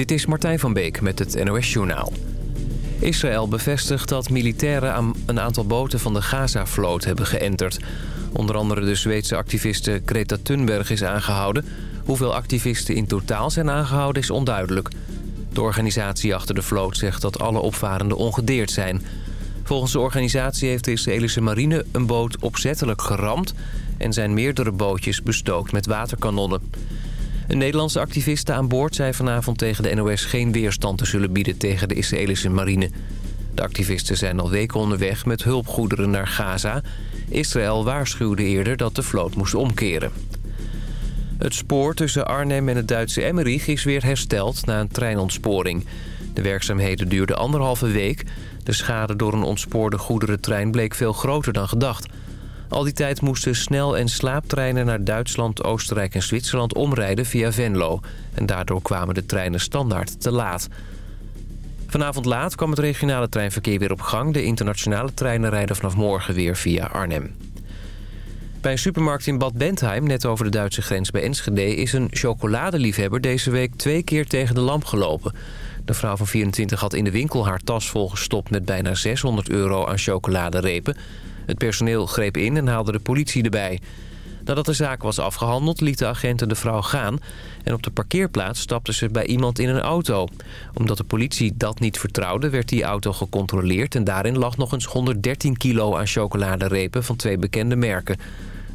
Dit is Martijn van Beek met het NOS-journaal. Israël bevestigt dat militairen aan een aantal boten van de Gaza-vloot hebben geënterd. Onder andere de Zweedse activiste Greta Thunberg is aangehouden. Hoeveel activisten in totaal zijn aangehouden is onduidelijk. De organisatie achter de vloot zegt dat alle opvarenden ongedeerd zijn. Volgens de organisatie heeft de Israëlische marine een boot opzettelijk geramd... en zijn meerdere bootjes bestookt met waterkanonnen. Een Nederlandse activiste aan boord zei vanavond tegen de NOS... geen weerstand te zullen bieden tegen de Israëlische marine. De activisten zijn al weken onderweg met hulpgoederen naar Gaza. Israël waarschuwde eerder dat de vloot moest omkeren. Het spoor tussen Arnhem en het Duitse Emmerich is weer hersteld na een treinontsporing. De werkzaamheden duurden anderhalve week. De schade door een ontspoorde goederentrein bleek veel groter dan gedacht... Al die tijd moesten snel- en slaaptreinen naar Duitsland, Oostenrijk en Zwitserland omrijden via Venlo. En daardoor kwamen de treinen standaard te laat. Vanavond laat kwam het regionale treinverkeer weer op gang. De internationale treinen rijden vanaf morgen weer via Arnhem. Bij een supermarkt in Bad Bentheim, net over de Duitse grens bij Enschede... is een chocoladeliefhebber deze week twee keer tegen de lamp gelopen. De vrouw van 24 had in de winkel haar tas volgestopt met bijna 600 euro aan chocoladerepen... Het personeel greep in en haalde de politie erbij. Nadat de zaak was afgehandeld lieten agenten de vrouw gaan... en op de parkeerplaats stapte ze bij iemand in een auto. Omdat de politie dat niet vertrouwde werd die auto gecontroleerd... en daarin lag nog eens 113 kilo aan chocoladerepen van twee bekende merken.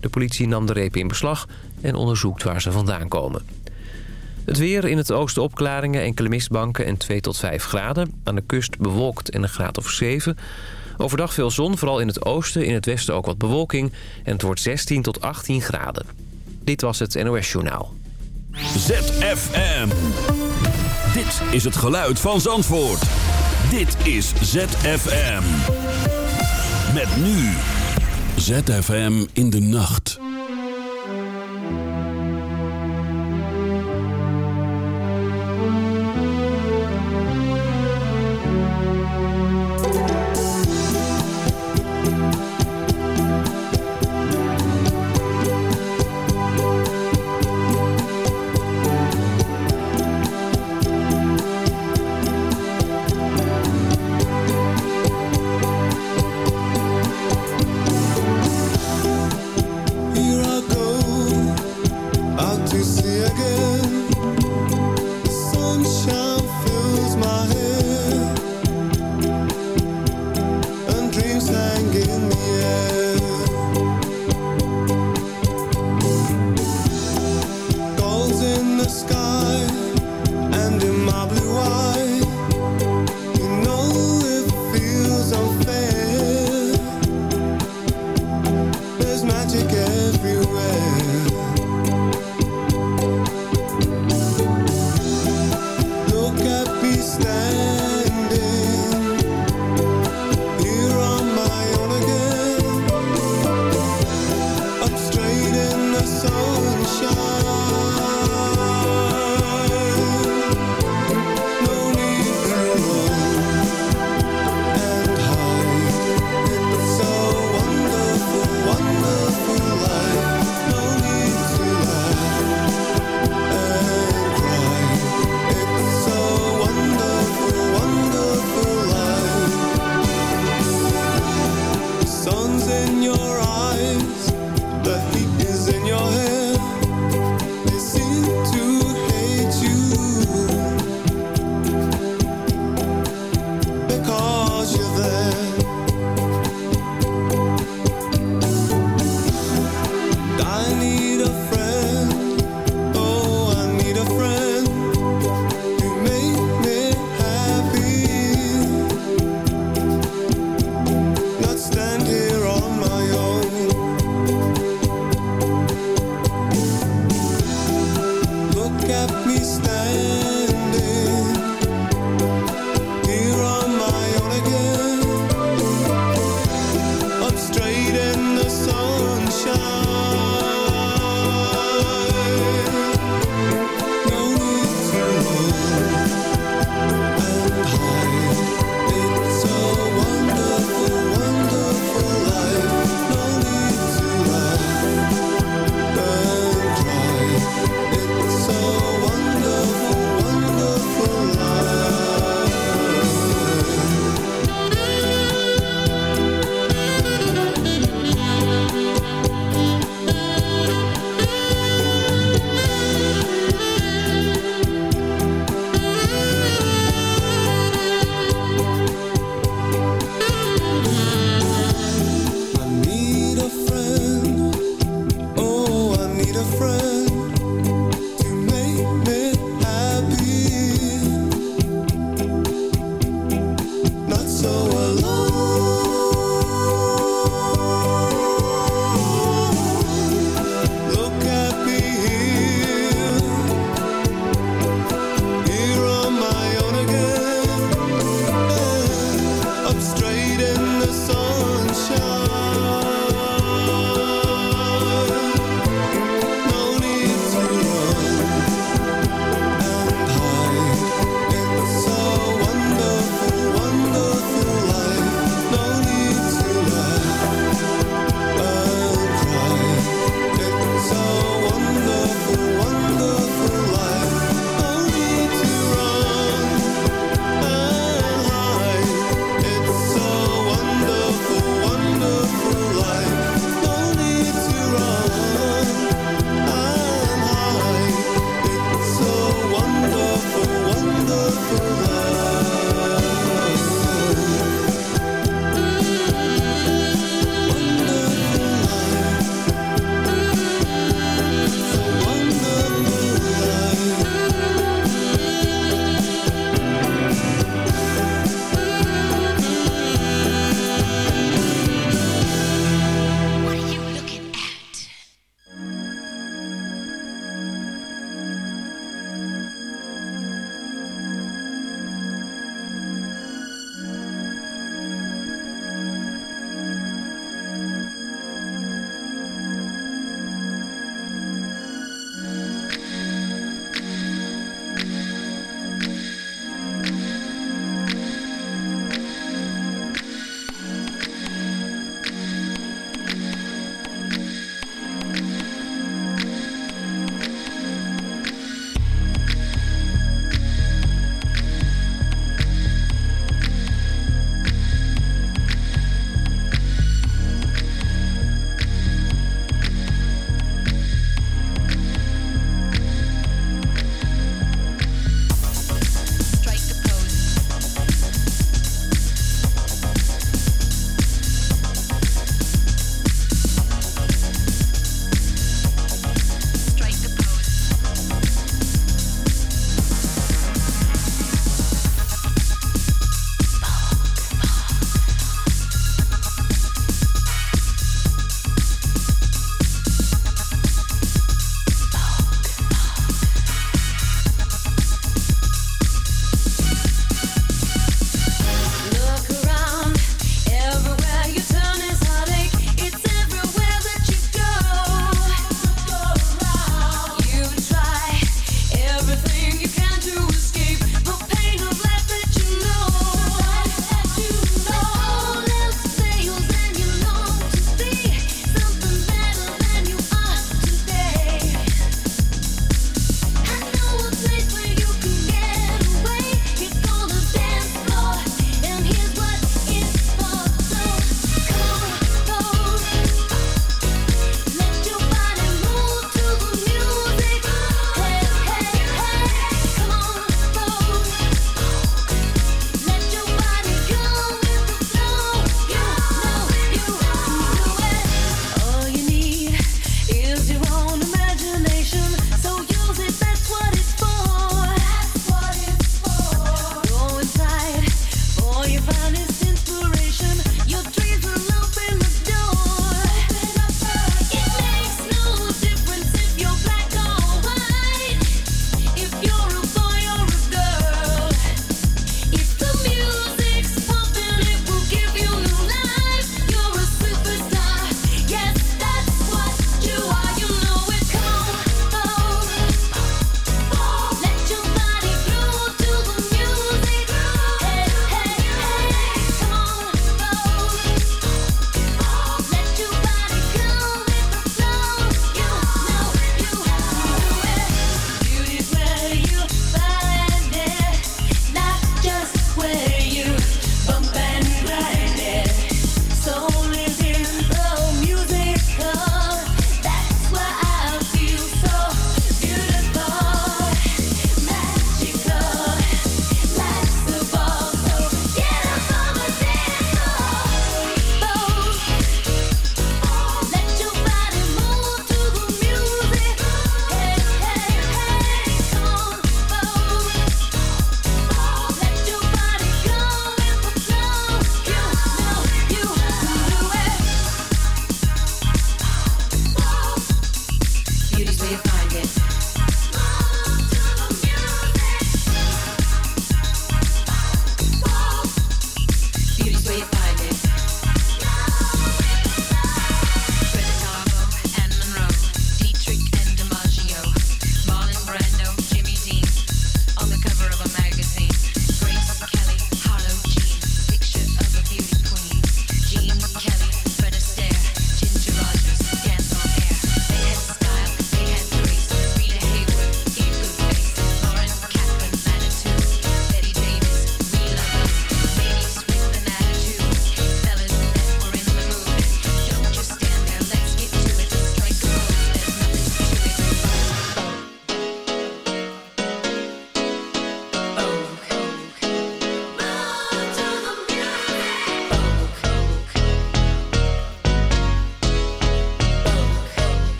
De politie nam de repen in beslag en onderzoekt waar ze vandaan komen. Het weer in het oosten opklaringen, enkele mistbanken en 2 tot 5 graden. Aan de kust bewolkt en een graad of 7. Overdag veel zon, vooral in het oosten. In het westen ook wat bewolking. En het wordt 16 tot 18 graden. Dit was het NOS Journaal. ZFM. Dit is het geluid van Zandvoort. Dit is ZFM. Met nu. ZFM in de nacht.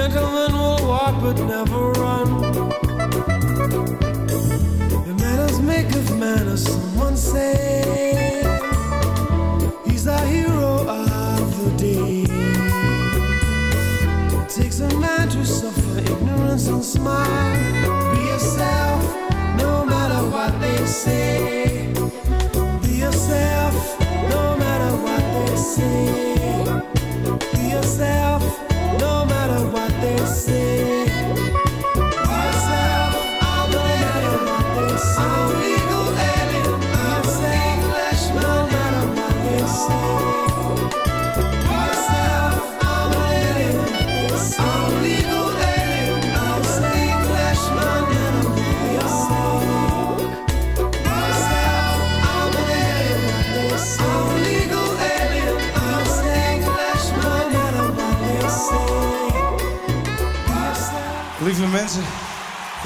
Gentlemen will walk but never run. The manners make of manners, someone said.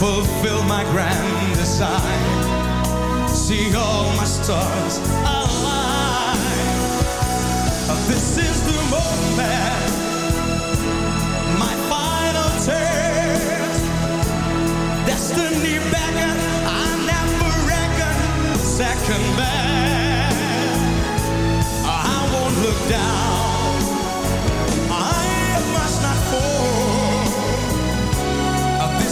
fulfill my grand design. See all my stars align. This is the moment, my final test. Destiny beckon, I never reckon second best. I won't look down.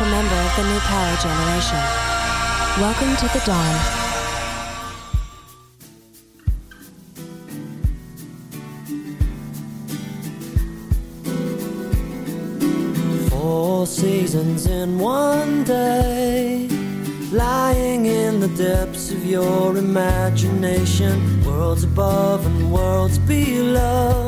essential member of the new power generation. Welcome to the dawn. Four seasons in one day. Lying in the depths of your imagination, worlds above and worlds below